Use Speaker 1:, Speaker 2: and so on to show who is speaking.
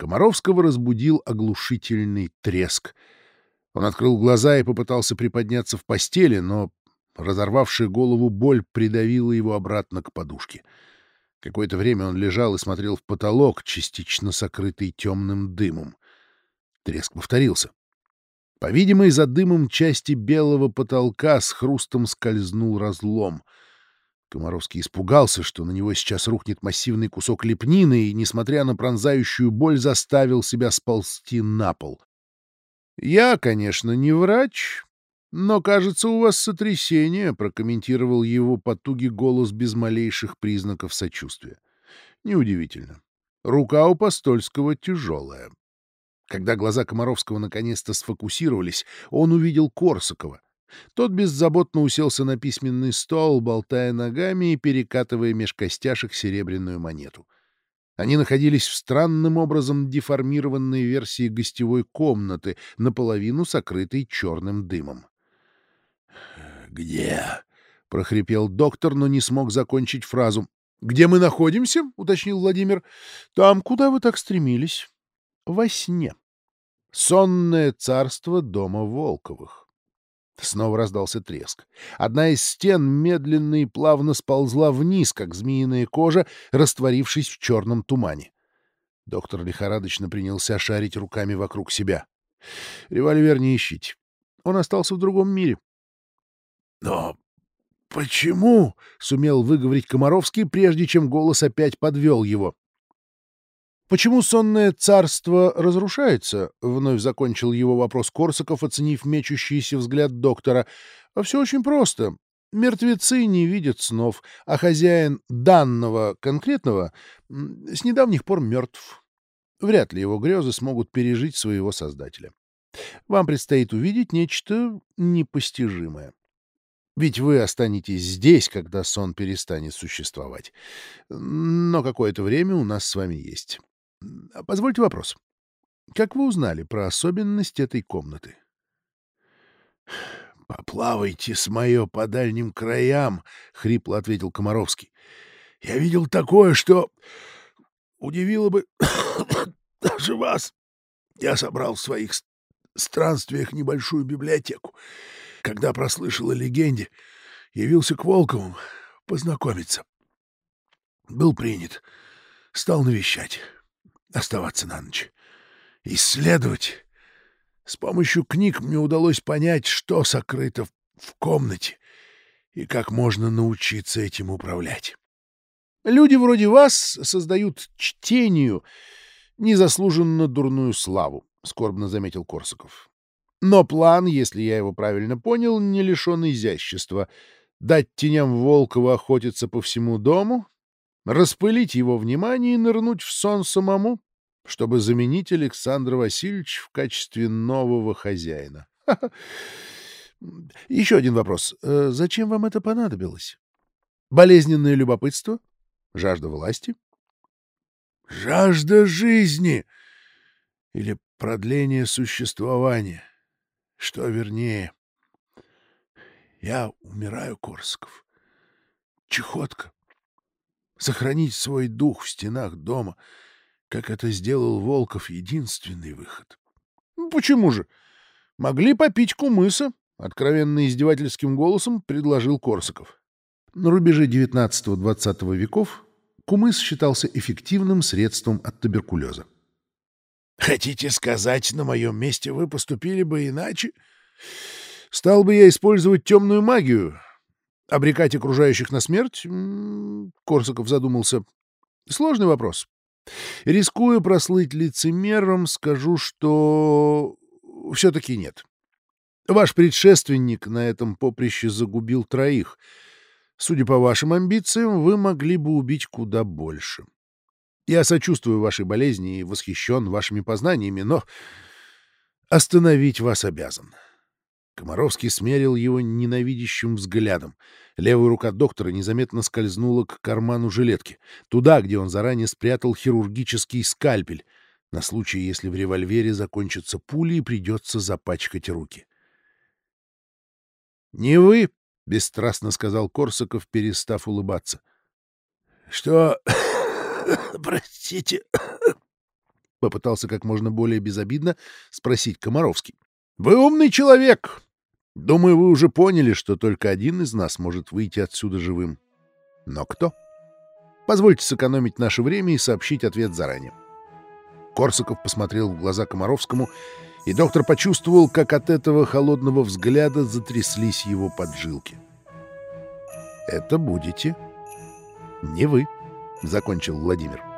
Speaker 1: Комаровского разбудил оглушительный треск. Он открыл глаза и попытался приподняться в постели, но разорвавшая голову боль придавила его обратно к подушке. Какое-то время он лежал и смотрел в потолок, частично сокрытый темным дымом. Треск повторился. По-видимому, за дымом части белого потолка с хрустом скользнул разлом. Комаровский испугался, что на него сейчас рухнет массивный кусок лепнины, и, несмотря на пронзающую боль, заставил себя сползти на пол. «Я, конечно, не врач, но, кажется, у вас сотрясение», — прокомментировал его потуги голос без малейших признаков сочувствия. «Неудивительно. Рука у Постольского тяжелая». Когда глаза Комаровского наконец-то сфокусировались, он увидел Корсакова. Тот беззаботно уселся на письменный стол, болтая ногами и перекатывая меж костяшек серебряную монету. Они находились в странным образом деформированной версии гостевой комнаты, наполовину сокрытой черным дымом. «Где?» — прохрипел доктор, но не смог закончить фразу. «Где мы находимся?» — уточнил Владимир. «Там, куда вы так стремились. Во сне». Сонное царство дома Волковых. Снова раздался треск. Одна из стен медленно и плавно сползла вниз, как змеиная кожа, растворившись в черном тумане. Доктор лихорадочно принялся шарить руками вокруг себя. Револьвер не ищите. Он остался в другом мире. — Но почему? — сумел выговорить Комаровский, прежде чем голос опять подвел его. «Почему сонное царство разрушается?» — вновь закончил его вопрос Корсаков, оценив мечущийся взгляд доктора. «А «Все очень просто. Мертвецы не видят снов, а хозяин данного конкретного с недавних пор мертв. Вряд ли его грезы смогут пережить своего создателя. Вам предстоит увидеть нечто непостижимое. Ведь вы останетесь здесь, когда сон перестанет существовать. Но какое-то время у нас с вами есть». А позвольте вопрос. Как вы узнали про особенность этой комнаты? — Поплавайте с мое по дальним краям, — хрипло ответил Комаровский. — Я видел такое, что удивило бы даже вас. Я собрал в своих странствиях небольшую библиотеку. Когда прослышал о легенде, явился к Волковым познакомиться. Был принят, стал навещать оставаться на ночь. Исследовать. С помощью книг мне удалось понять, что сокрыто в комнате и как можно научиться этим управлять. Люди вроде вас создают чтению незаслуженно дурную славу, — скорбно заметил Корсаков. Но план, если я его правильно понял, не лишен изящества. Дать теням Волкова охотиться по всему дому, распылить его внимание и нырнуть в сон самому, чтобы заменить Александра Васильевича в качестве нового хозяина. Еще один вопрос. Э, зачем вам это понадобилось? Болезненное любопытство? Жажда власти? Жажда жизни! Или продление существования? Что вернее? Я умираю, Корсаков. Чехотка сохранить свой дух в стенах дома, как это сделал Волков, единственный выход. Ну, — Почему же? Могли попить кумыса, — откровенно издевательским голосом предложил Корсаков. На рубеже XIX-XX веков кумыс считался эффективным средством от туберкулеза. — Хотите сказать, на моем месте вы поступили бы иначе? Стал бы я использовать темную магию, Обрекать окружающих на смерть? Корсаков задумался. Сложный вопрос. Рискуя прослыть лицемером, скажу, что все-таки нет. Ваш предшественник на этом поприще загубил троих. Судя по вашим амбициям, вы могли бы убить куда больше. Я сочувствую вашей болезни и восхищен вашими познаниями, но остановить вас обязан. — Комаровский смерил его ненавидящим взглядом. Левая рука доктора незаметно скользнула к карману жилетки, туда, где он заранее спрятал хирургический скальпель, на случай, если в револьвере закончатся пули и придется запачкать руки. — Не вы, — бесстрастно сказал Корсаков, перестав улыбаться. — Что... простите... — попытался как можно более безобидно спросить Комаровский. «Вы умный человек. Думаю, вы уже поняли, что только один из нас может выйти отсюда живым. Но кто? Позвольте сэкономить наше время и сообщить ответ заранее». Корсаков посмотрел в глаза Комаровскому, и доктор почувствовал, как от этого холодного взгляда затряслись его поджилки. «Это будете не вы», — закончил Владимир.